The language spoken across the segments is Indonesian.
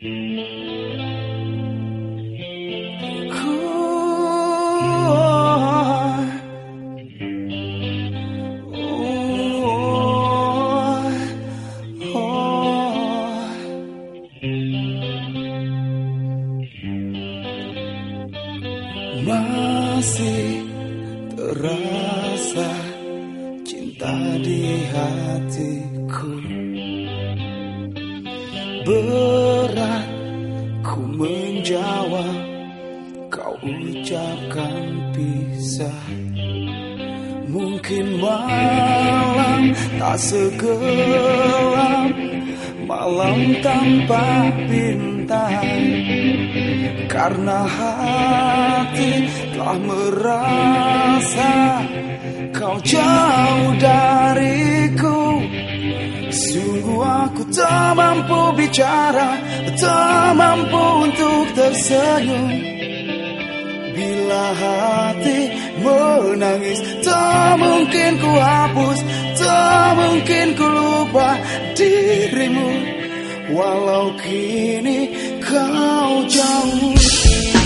Masih terasa cinta di hatiku Berat. Ku menjawab Kau ucapkan pisah. Mungkin malam tak segelap Malam tanpa bintang. Karena hati telah merasa Kau jauh dariku Sungguh aku tak mampu bicara Tak mampu untuk tersenyum. Bila hati menangis Tak mungkin ku hapus Tak mungkin ku lupa dirimu. Walau kini kau jauh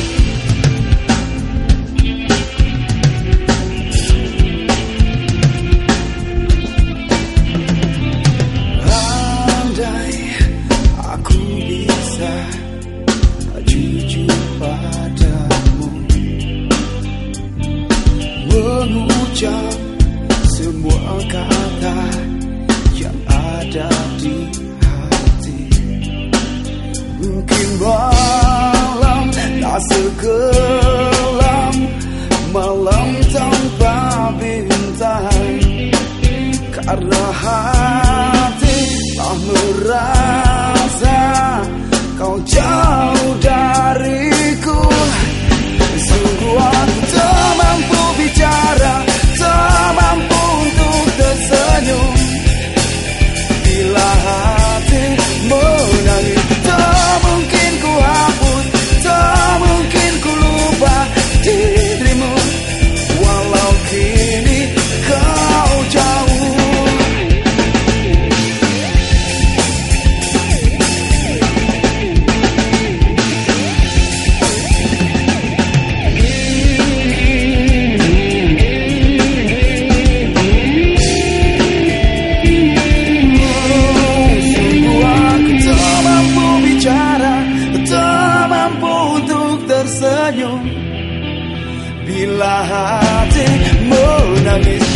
Mengucap semua kata yang ada di hati. Mungkin malam tak sekelam Malam tanpa bintang. Karena hati telah merasa Kau jauh Bilahati Bila hati menangis